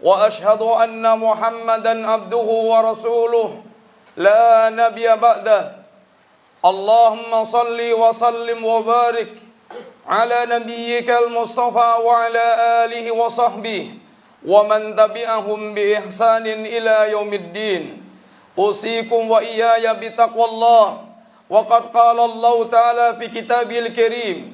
وأشهد أن محمدا عبده ورسوله. لا نبي بعده. اللهم صل وسلم وبارك على نبيك المصطفى وعلى آله وصحبه ومن تبعهم بإحسان إلى يوم الدين. أوصيكم وإياي بتقوى الله. وقد قال الله تعالى في كتابه الكريم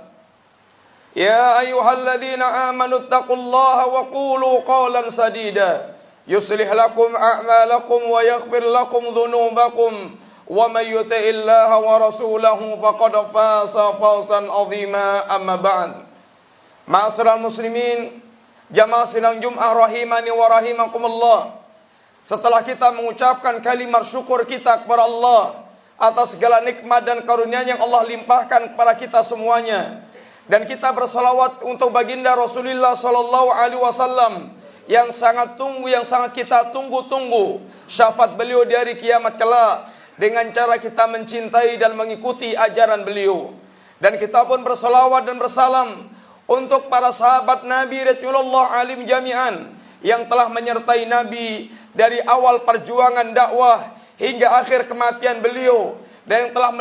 يا أيها الذين آمنوا اتقوا الله وقولوا قولا سديدا يصلح لكم أعمالكم ويغفر لكم ذنوبكم ومن يطع الله ورسوله فقد فاز فوزا عظيما أما بعد معاشر المسلمين jamaah sidang Jumat rahimani wa rahimakumullah setelah kita mengucapkan kalimat syukur kita kepada Allah atas segala nikmat dan karunia yang Allah limpahkan kepada kita semuanya dan kita bersalawat untuk baginda Rasulullah sallallahu alaihi wasallam yang sangat tunggu yang sangat kita tunggu-tunggu syafaat beliau di hari kiamat kelak dengan cara kita mencintai dan mengikuti ajaran beliau. Dan kita pun bersalawat dan bersalam untuk para sahabat Nabi Rasulullah alim jami'an yang telah menyertai Nabi dari awal perjuangan dakwah hingga akhir kematian beliau dan yang telah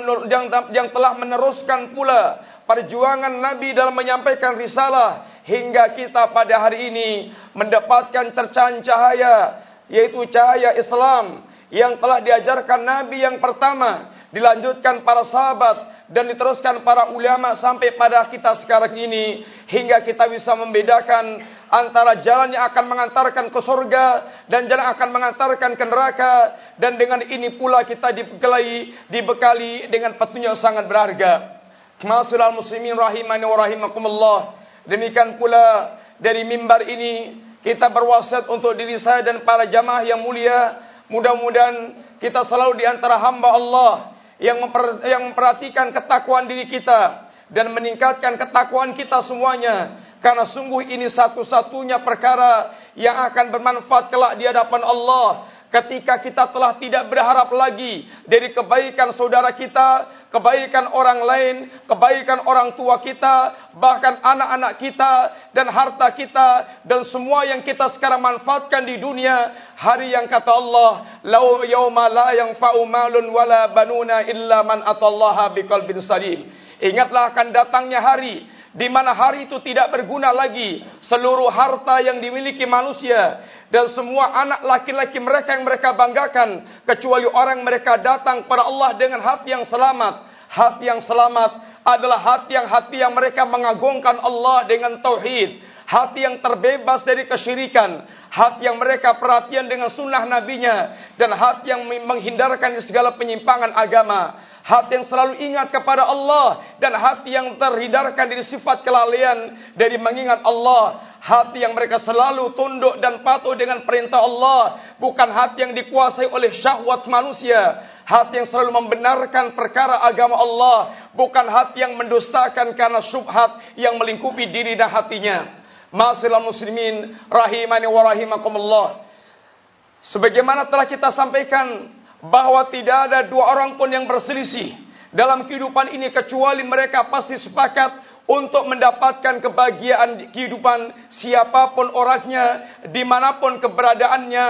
yang telah meneruskan pula perjuangan Nabi dalam menyampaikan risalah hingga kita pada hari ini mendapatkan cercahan cahaya yaitu cahaya Islam yang telah diajarkan Nabi yang pertama dilanjutkan para sahabat dan diteruskan para ulama sampai pada kita sekarang ini hingga kita bisa membedakan antara jalan yang akan mengantarkan ke surga dan jalan yang akan mengantarkan ke neraka dan dengan ini pula kita dibekali dibekali dengan petunjuk sangat berharga. Kemasulul muslimin rahimani wa rahimakumullah. Demikian pula dari mimbar ini kita berwasiat untuk diri saya dan para jamaah yang mulia. Mudah-mudahan kita selalu di antara hamba Allah yang memper, yang memperhatikan ketakwaan diri kita dan meningkatkan ketakwaan kita semuanya. Karena sungguh ini satu-satunya perkara yang akan bermanfaat kelak di hadapan Allah. Ketika kita telah tidak berharap lagi dari kebaikan saudara kita kebaikan orang lain kebaikan orang tua kita bahkan anak-anak kita dan harta kita dan semua yang kita sekarang manfaatkan di dunia. Hari yang kata Allah lau yauma la yanfa'u malun wala banuna illa man atallaha biqalbin salim ingatlah akan datangnya hari di mana hari itu tidak berguna lagi seluruh harta yang dimiliki manusia dan semua anak laki-laki mereka yang mereka banggakan kecuali orang mereka datang kepada Allah dengan hati yang selamat. Hati yang selamat adalah hati yang hati yang mereka mengagungkan Allah dengan tauhid. Hati yang terbebas dari kesyirikan. Hati yang mereka perhatian dengan sunnah nabinya. Dan hati yang menghindarkan segala penyimpangan agama hati yang selalu ingat kepada Allah dan hati yang terhindarkan dari sifat kelalaian dari mengingat Allah. Hati yang mereka selalu tunduk dan patuh dengan perintah Allah bukan hati yang dikuasai oleh syahwat manusia. Hati yang selalu membenarkan perkara agama Allah bukan hati yang mendustakan karena syubhat yang melingkupi diri dan hatinya. Masilah muslimin rahimani wa rahimakumullah. Sebagaimana telah kita sampaikan bahwa tidak ada dua orang pun yang berselisih dalam kehidupan ini kecuali mereka pasti sepakat untuk mendapatkan kebahagiaan kehidupan siapapun orangnya, dimanapun keberadaannya,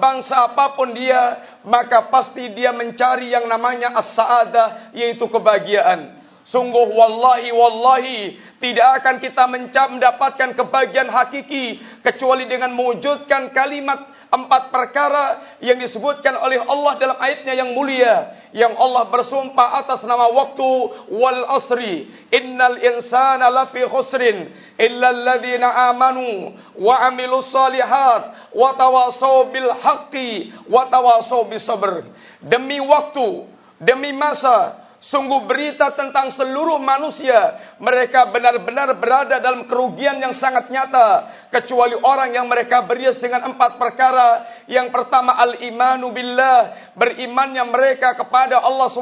bangsa apapun dia, maka pasti dia mencari yang namanya as-sa'adah, yaitu kebahagiaan. Sungguh wallahi wallahi tidak akan kita mendapatkan kebahagiaan hakiki kecuali dengan mewujudkan kalimat empat perkara yang disebutkan oleh Allah dalam ayatnya yang mulia yang Allah bersumpah atas nama waktu wal asri. Innal insana lafi khusrin illa alladhina amanu wa amilus salihat wa tawasaw bil haqqi wa tawasaw bis sabr. Demi waktu demi masa Sungguh berita tentang seluruh manusia mereka benar-benar berada dalam kerugian yang sangat nyata kecuali orang yang mereka berias dengan empat perkara. Yang pertama al-imanu billah, berimannya mereka kepada Allah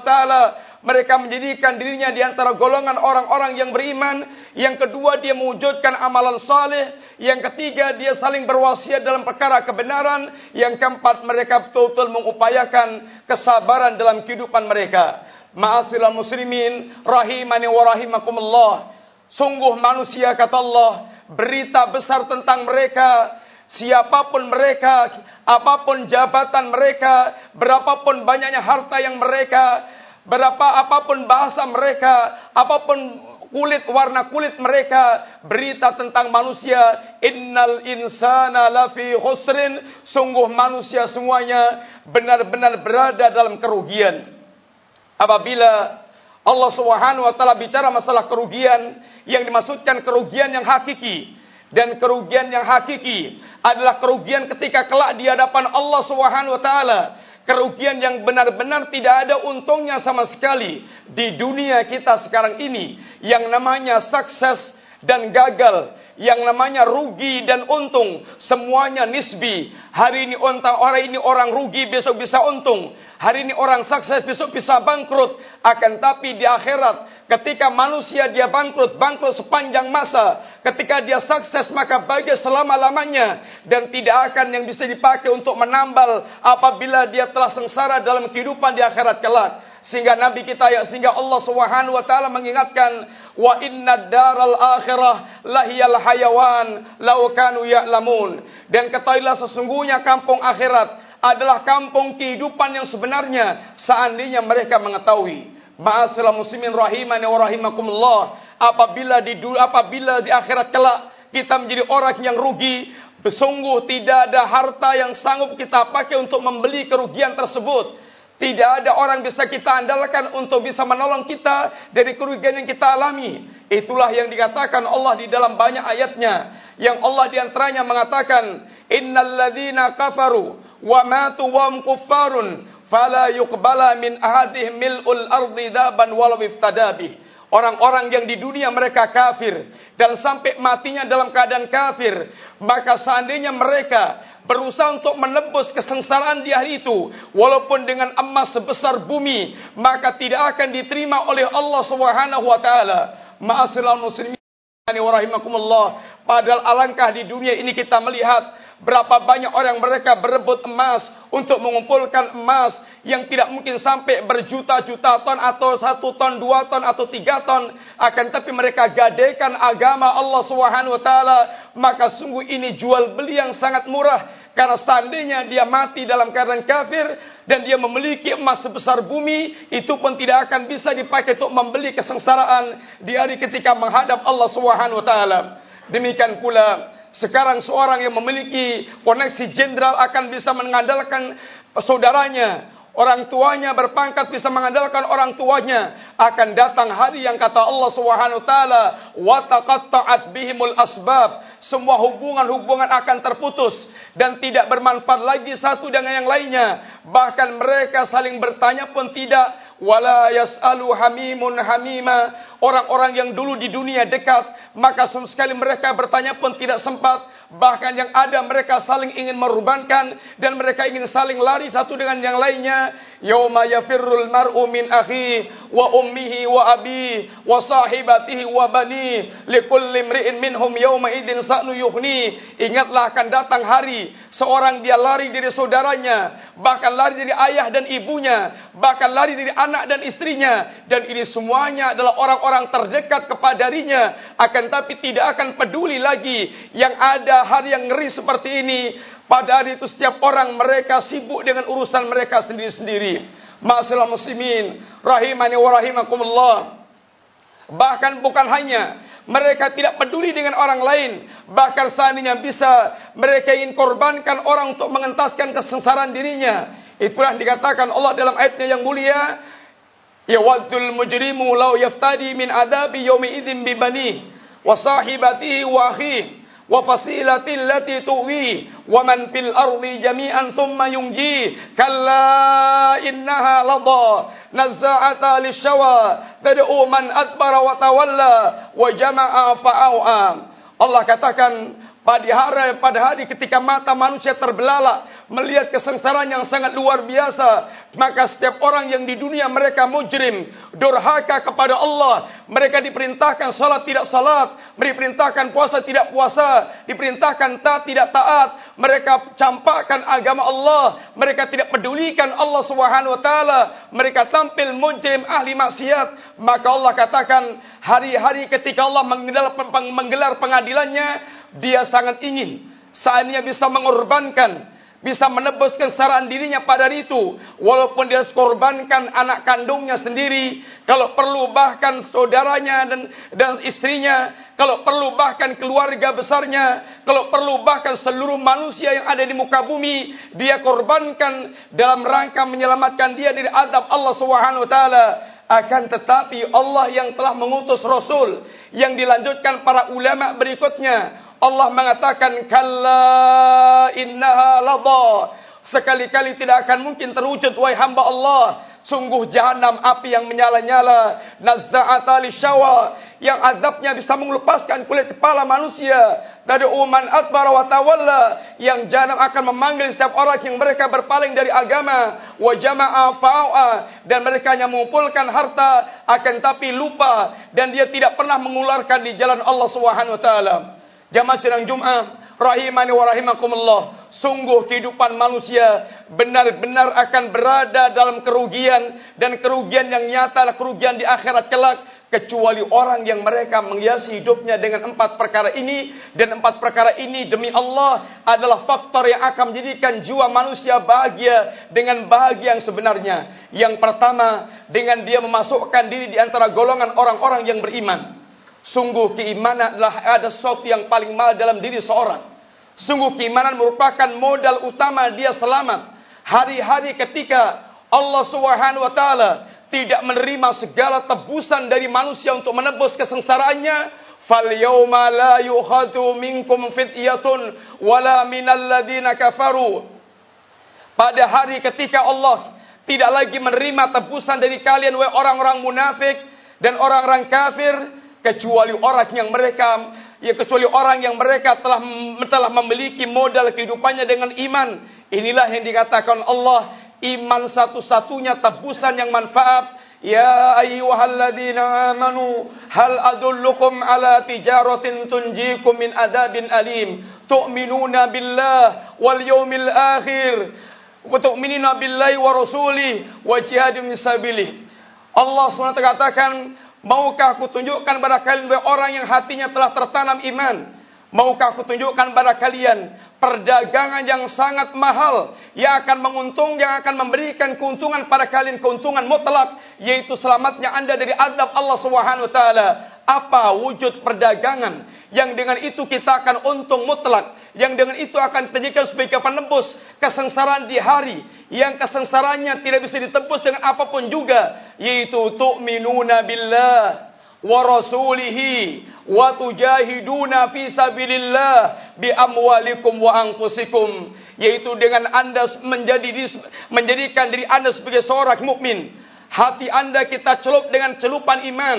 taala. Mereka menjadikan dirinya di antara golongan orang-orang yang beriman. Yang kedua dia mewujudkan amalan saleh. Yang ketiga dia saling berwasiat dalam perkara kebenaran. Yang keempat mereka betul-betul mengupayakan kesabaran dalam kehidupan mereka. Ma'asirul muslimin rahimani wa rahimakumullah. Sungguh manusia kata Allah berita besar tentang mereka siapapun mereka apapun jabatan mereka berapapun banyaknya harta yang mereka berapa apapun bahasa mereka apapun kulit warna kulit mereka berita tentang manusia innal insana lafi khusrin sungguh manusia semuanya benar-benar berada dalam kerugian apabila Allah Subhanahu wa taala bicara masalah kerugian yang dimaksudkan kerugian yang hakiki dan kerugian yang hakiki adalah kerugian ketika kelak di hadapan Allah Subhanahu wa taala kerugian yang benar-benar tidak ada untungnya sama sekali di dunia kita sekarang ini yang namanya sukses dan gagal yang namanya rugi dan untung. Semuanya nisbi. Hari ini untung orang ini orang rugi besok bisa untung. Hari ini orang sukses besok bisa bangkrut. Akan tapi di akhirat ketika manusia dia bangkrut bangkrut sepanjang masa. Ketika dia sukses maka bahagia selama-lamanya. Dan tidak akan yang bisa dipakai untuk menambal apabila dia telah sengsara dalam kehidupan di akhirat kelak. Sehingga nabi kita ya sehingga Allah Subhanahu wa taala mengingatkan wa inna daral akhirah lahiyal hayawan law kanu ya'lamun. Dan ketahuilah sesungguhnya kampung akhirat adalah kampung kehidupan yang sebenarnya seandainya mereka mengetahui. Ma'asyiral muslimin rahimani wa rahimakumullah. Apabila di apabila di akhirat kelak kita menjadi orang yang rugi Sungguh tidak ada harta yang sanggup kita pakai untuk membeli kerugian tersebut. Tidak ada orang bisa kita andalkan untuk bisa menolong kita dari kerugian yang kita alami. Itulah yang dikatakan Allah di dalam banyak ayatnya. Yang Allah di antaranya mengatakan, Innal ladhina kafaru wa matu wa mkuffarun fala yuqbala min ahadih mil'ul ardi daban walau iftadabih. Orang-orang yang di dunia mereka kafir dan sampai matinya dalam keadaan kafir, maka seandainya mereka berusaha untuk menebus kesengsaraan di hari itu walaupun dengan emas sebesar bumi maka tidak akan diterima oleh Allah Subhanahu wa taala ma'asyiral muslimin wa rahimakumullah padahal alangkah di dunia ini kita melihat Berapa banyak orang mereka berebut emas untuk mengumpulkan emas yang tidak mungkin sampai berjuta-juta ton atau satu ton, dua ton atau tiga ton. Akan tapi mereka gadaikan agama Allah Subhanahu Wa Taala. Maka sungguh ini jual beli yang sangat murah. Karena seandainya dia mati dalam keadaan kafir dan dia memiliki emas sebesar bumi, itu pun tidak akan bisa dipakai untuk membeli kesengsaraan di hari ketika menghadap Allah Subhanahu Wa Taala. Demikian pula sekarang seorang yang memiliki koneksi jenderal akan bisa mengandalkan saudaranya. Orang tuanya berpangkat bisa mengandalkan orang tuanya. Akan datang hari yang kata Allah Subhanahu taala, "Wa taqatta'at bihimul asbab." Semua hubungan-hubungan akan terputus dan tidak bermanfaat lagi satu dengan yang lainnya. Bahkan mereka saling bertanya pun tidak wala yasalu hamimun hamima orang-orang yang dulu di dunia dekat maka sama sekali mereka bertanya pun tidak sempat Bahkan yang ada mereka saling ingin merubankan dan mereka ingin saling lari satu dengan yang lainnya. Yauma yafirrul mar'u min akhi wa ummihi wa abi wa sahibatihi wa bani likulli imri'in minhum yauma idzin sa'nu yughni. Ingatlah akan datang hari seorang dia lari dari saudaranya, bahkan lari dari ayah dan ibunya, bahkan lari dari anak dan istrinya dan ini semuanya adalah orang-orang terdekat kepadanya akan tapi tidak akan peduli lagi yang ada hari yang ngeri seperti ini. Pada hari itu setiap orang mereka sibuk dengan urusan mereka sendiri-sendiri. Masalah muslimin. Rahimani wa rahimakumullah. Bahkan bukan hanya Mereka tidak peduli dengan orang lain. Bahkan seandainya bisa mereka ingin korbankan orang untuk mengentaskan kesengsaraan dirinya. Itulah dikatakan Allah dalam ayatnya yang mulia. Ya wadul mujrimu lau yaftadi min adabi yomi idin bibani. Wa sahibatihi wa wa fasilatil lati tuwi wa man fil ardi jami'an thumma yunji kalla innaha ladha nazza'ata lishawa tad'u man adbara wa tawalla wa jama'a fa'a'a Allah katakan pada hari pada hari ketika mata manusia terbelalak melihat kesengsaraan yang sangat luar biasa. Maka setiap orang yang di dunia mereka mujrim durhaka kepada Allah. Mereka diperintahkan salat tidak salat diperintahkan puasa tidak puasa diperintahkan taat tidak taat. Mereka campakkan agama Allah. Mereka tidak pedulikan Allah Subhanahu wa taala. Mereka tampil mujrim ahli maksiat. Maka Allah katakan hari-hari ketika Allah menggelar pengadilannya dia sangat ingin seandainya bisa mengorbankan bisa menebus kesesaran dirinya pada hari itu. Walaupun dia korbankan anak kandungnya sendiri kalau perlu bahkan saudaranya dan dan istrinya kalau perlu bahkan keluarga besarnya kalau perlu bahkan seluruh manusia yang ada di muka bumi dia korbankan dalam rangka menyelamatkan dia dari azab Allah Subhanahu wa taala. Akan tetapi Allah yang telah mengutus rasul yang dilanjutkan para ulama berikutnya Allah mengatakan kalla innaha ladha. Sekali-kali tidak akan mungkin terwujud wahai hamba Allah. Sungguh jahanam api yang menyala-nyala. Nazza'ata lishawa yang azabnya bisa mengelepaskan kulit kepala manusia. Dari uman adbar wa tawalla. Yang jahanam akan memanggil setiap orang yang mereka berpaling dari agama. Wa jama'a dan mereka hanya mengumpulkan harta akan tapi lupa. Dan dia tidak pernah mengularkan di jalan Allah Subhanahu wa taala Jamaah sidang Jumat, rahimani wa rahimakumullah. Sungguh kehidupan manusia benar-benar akan berada dalam kerugian dan kerugian yang nyata adalah kerugian di akhirat kelak kecuali orang yang mereka menghiasi hidupnya dengan empat perkara ini dan empat perkara ini demi Allah adalah faktor yang akan menjadikan jiwa manusia bahagia dengan bahagia yang sebenarnya. Yang pertama dengan dia memasukkan diri di antara golongan orang-orang yang beriman. Sungguh keimanan adalah ada sesuatu yang paling mahal dalam diri seorang. Sungguh keimanan merupakan modal utama dia selamat. Hari-hari ketika Allah Subhanahu wa taala tidak menerima segala tebusan dari manusia untuk menebus kesengsaraannya, fal yauma la yukhatu minkum fityatun wala minal ladina kafaru. Pada hari ketika Allah tidak lagi menerima tebusan dari kalian wahai orang-orang munafik dan orang-orang kafir, kecuali orang yang mereka ya kecuali orang yang mereka telah telah memiliki modal kehidupannya dengan iman. Inilah yang dikatakan Allah iman satu-satunya tebusan yang manfaat. Ya ayyuhalladzina amanu hal adullukum ala tijaratin tunjikum min adabin alim. Tu'minuna billah wal yawmil akhir. Wa tu'minuna billahi wa rasulih wa jihadin fisabilih Allah SWT katakan Maukah aku tunjukkan kepada kalian orang yang hatinya telah tertanam iman? Maukah aku tunjukkan kepada kalian perdagangan yang sangat mahal yang akan menguntung yang akan memberikan keuntungan pada kalian keuntungan mutlak yaitu selamatnya Anda dari azab Allah Subhanahu taala. Apa wujud perdagangan yang dengan itu kita akan untung mutlak yang dengan itu akan dijadikan sebagai penebus kesengsaraan di hari yang kesengsaraannya tidak bisa ditebus dengan apapun juga yaitu tu'minuna billah wa rasulihi wa tujahiduna fi sabilillah bi amwalikum wa anfusikum yaitu dengan anda menjadi menjadikan diri anda sebagai seorang mukmin. Hati anda kita celup dengan celupan iman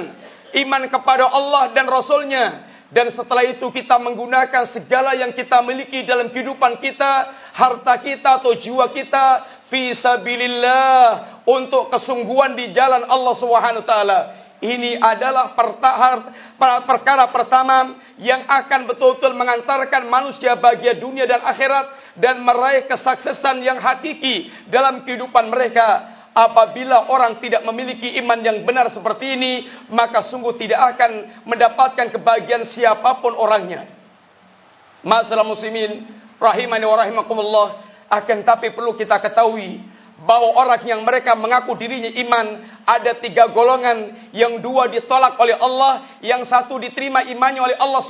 iman kepada Allah dan rasulnya dan setelah itu kita menggunakan segala yang kita miliki dalam kehidupan kita, harta kita atau jiwa kita fi sabilillah untuk kesungguhan di jalan Allah Subhanahu taala. Ini adalah perkara pertama yang akan betul-betul mengantarkan manusia bahagia dunia dan akhirat dan meraih kesuksesan yang hakiki dalam kehidupan mereka apabila orang tidak memiliki iman yang benar seperti ini, maka sungguh tidak akan mendapatkan kebahagiaan siapapun orangnya. Masalah muslimin, rahimani wa rahimakumullah, akan tapi perlu kita ketahui, bahwa orang yang mereka mengaku dirinya iman ada tiga golongan yang dua ditolak oleh Allah yang satu diterima imannya oleh Allah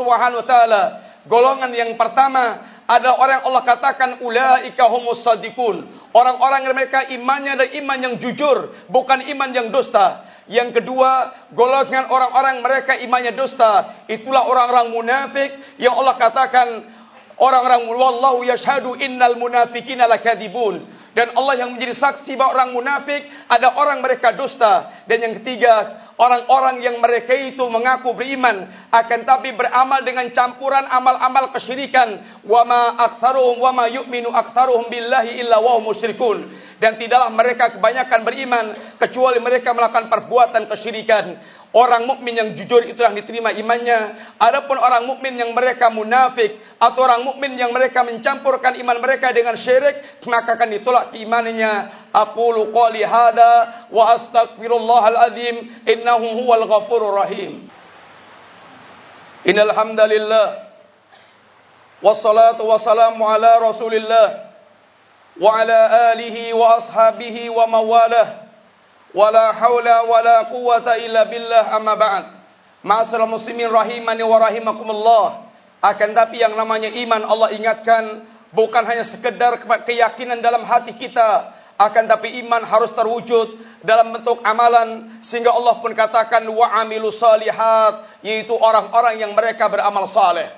taala golongan yang pertama ada orang yang Allah katakan ulaika humus sadiqun orang-orang yang mereka imannya adalah iman yang jujur bukan iman yang dusta yang kedua, golongan orang-orang mereka imannya dusta. Itulah orang-orang munafik yang Allah katakan orang-orang wallahu yashhadu innal munafiqina lakadzibun. Dan Allah yang menjadi saksi bahawa orang munafik ada orang mereka dusta. Dan yang ketiga, orang-orang yang mereka itu mengaku beriman akan tapi beramal dengan campuran amal-amal kesyirikan. Wa ma aktsaruhum wa ma yu'minu aktsaruhum billahi illa wa musyrikun. Dan tidaklah mereka kebanyakan beriman kecuali mereka melakukan perbuatan kesyirikan. Orang mukmin yang jujur itu yang diterima imannya. Adapun orang mukmin yang mereka munafik atau orang mukmin yang mereka mencampurkan iman mereka dengan syirik, maka akan ditolak keimanannya. Aqulu qali hada wa astaghfirullahal azim innahu huwal ghafurur rahim. Innal hamdalillah wassalatu wassalamu ala Rasulillah wa ala alihi wa ashabihi wa mawalah wala haula wala quwata illa billah amma ba'd. Ma'asyiral muslimin rahimani wa rahimakumullah. Akan tapi yang namanya iman Allah ingatkan bukan hanya sekedar keyakinan dalam hati kita. Akan tapi iman harus terwujud dalam bentuk amalan. Sehingga Allah pun katakan wa amilu salihat yaitu orang-orang yang mereka beramal saleh.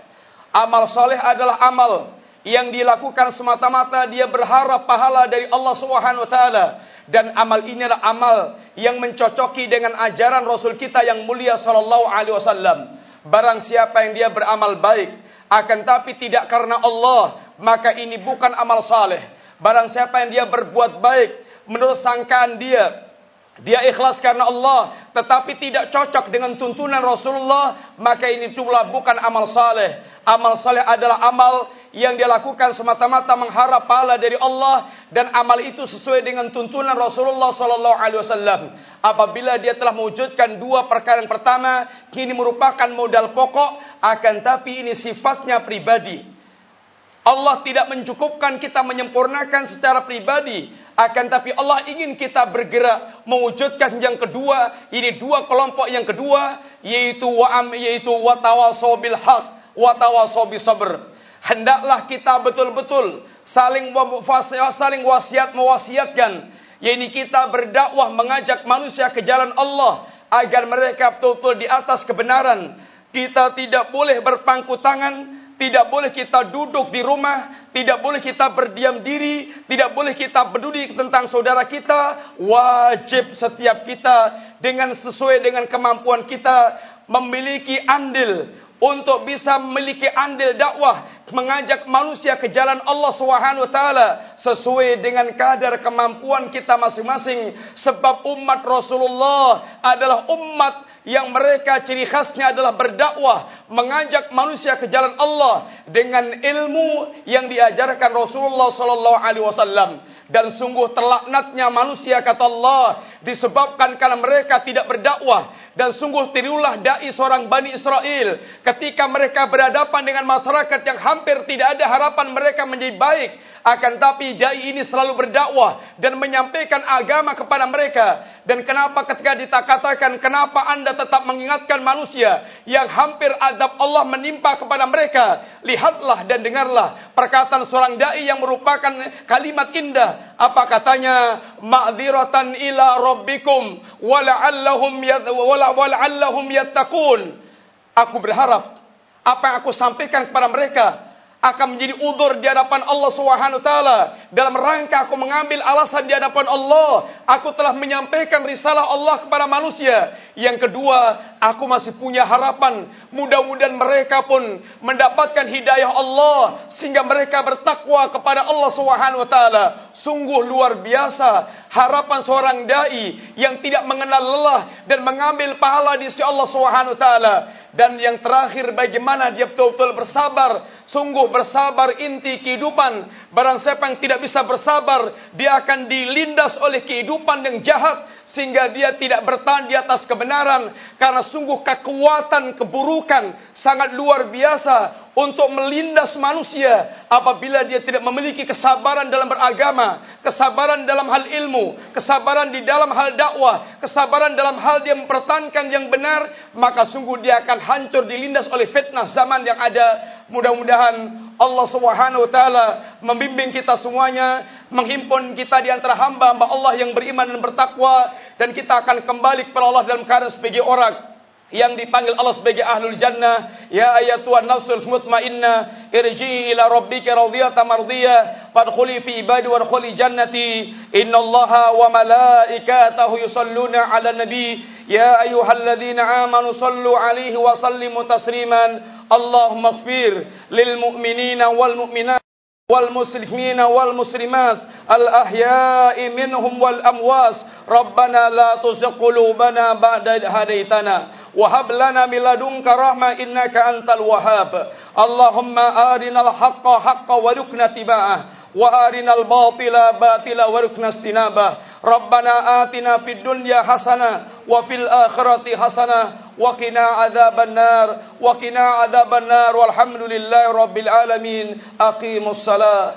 Amal saleh adalah amal yang dilakukan semata-mata. Dia berharap pahala dari Allah Subhanahu wa taala dan amal ini adalah amal yang mencocoki dengan ajaran Rasul kita yang mulia sallallahu alaihi wasallam. Barang siapa yang dia beramal baik akan tapi tidak karena Allah, maka ini bukan amal saleh. Barang siapa yang dia berbuat baik menurut sangkaan dia, dia ikhlas karena Allah tetapi tidak cocok dengan tuntunan Rasulullah, maka ini pula bukan amal saleh. Amal saleh adalah amal yang dia lakukan semata-mata mengharap pahala dari Allah dan amal itu sesuai dengan tuntunan Rasulullah sallallahu alaihi wasallam. Apabila dia telah mewujudkan dua perkara yang pertama, kini merupakan modal pokok akan tapi ini sifatnya pribadi. Allah tidak mencukupkan kita menyempurnakan secara pribadi, akan tapi Allah ingin kita bergerak mewujudkan yang kedua, ini dua kelompok yang kedua yaitu wa'am yaitu watawasau bil haq, bis sabr hendaklah kita betul-betul saling saling wasiat mewasiatkan. Yakni kita berdakwah mengajak manusia ke jalan Allah agar mereka betul-betul di atas kebenaran. Kita tidak boleh berpangku tangan tidak boleh kita duduk di rumah tidak boleh kita berdiam diri tidak boleh kita peduli tentang saudara kita. Wajib setiap kita dengan sesuai dengan kemampuan kita memiliki andil. Untuk bisa memiliki andil dakwah mengajak manusia ke jalan Allah Subhanahu wa taala sesuai dengan kadar kemampuan kita masing-masing. Sebab umat Rasulullah adalah umat yang mereka ciri khasnya adalah berdakwah mengajak manusia ke jalan Allah dengan ilmu yang diajarkan Rasulullah sallallahu alaihi wasallam. Dan sungguh terlaknatnya manusia kata Allah disebabkan karena mereka tidak berdakwah dan sungguh tirulah dai seorang Bani Israel ketika mereka berhadapan dengan masyarakat yang hampir tidak ada harapan mereka menjadi baik. Akan tapi dai ini selalu berdakwah dan menyampaikan agama kepada mereka. Dan kenapa ketika dikatakan kenapa anda tetap mengingatkan manusia yang hampir azab Allah menimpa kepada mereka? Lihatlah dan dengarlah perkataan seorang dai yang merupakan kalimat indah. Apa katanya? Ma'dziratan ila rabbikum wa la'allahum wala'allahum yattaqun. Aku berharap apa yang aku sampaikan kepada mereka akan menjadi udur di hadapan Allah Subhanahu taala. Dalam rangka aku mengambil alasan di hadapan Allah aku telah menyampaikan risalah Allah kepada manusia. Yang kedua aku masih punya harapan mudah-mudahan mereka pun mendapatkan hidayah Allah sehingga mereka bertakwa kepada Allah Subhanahu taala. Sungguh luar biasa harapan seorang dai yang tidak mengenal lelah dan mengambil pahala di sisi Allah Subhanahu taala. Dan yang terakhir bagaimana dia betul-betul bersabar sungguh bersabar inti kehidupan. Barang siapa yang tidak bisa bersabar dia akan dilindas oleh kehidupan yang jahat sehingga dia tidak bertahan di atas kebenaran. Karena sungguh kekuatan keburukan sangat luar biasa untuk melindas manusia apabila dia tidak memiliki kesabaran dalam beragama kesabaran dalam hal ilmu, kesabaran di dalam hal dakwah, kesabaran dalam hal dia mempertahankan yang benar, maka sungguh dia akan hancur dilindas oleh fitnah zaman yang ada. Mudah-mudahan Allah Subhanahu wa taala membimbing kita semuanya, menghimpun kita di antara hamba-hamba Allah yang beriman dan bertakwa dan kita akan kembali kepada Allah dalam keadaan sebagai orang yang dipanggil Allah sebagai ahlul jannah ya ayatuhan nafsul mutmainnah irji ila rabbika radiyatan mardiyah fadkhuli fi ibadi wadkhuli jannati innallaha wa malaikatahu yusalluna ala nabi ya ayyuhalladzina amanu sallu alaihi wa sallimu tasliman allahumma ighfir lil mu'minina wal mu'minat والمسلمين والمسلمات الأحياء منهم والأموات ربنا لا تزغ قلوبنا بعد إذ هديتنا وهب لنا من لدنك رحمة إنك أنت الوهاب اللهم أرنا الحق حقا وارزقنا اتباعه وأرنا الباطل باطلا وارزقنا اجتنابه ربنا آتنا في الدنيا حسنة وفي الآخرة حسنة وقنا عذاب النار وقنا عذاب النار والحمد لله رب العالمين أقيموا الصلاة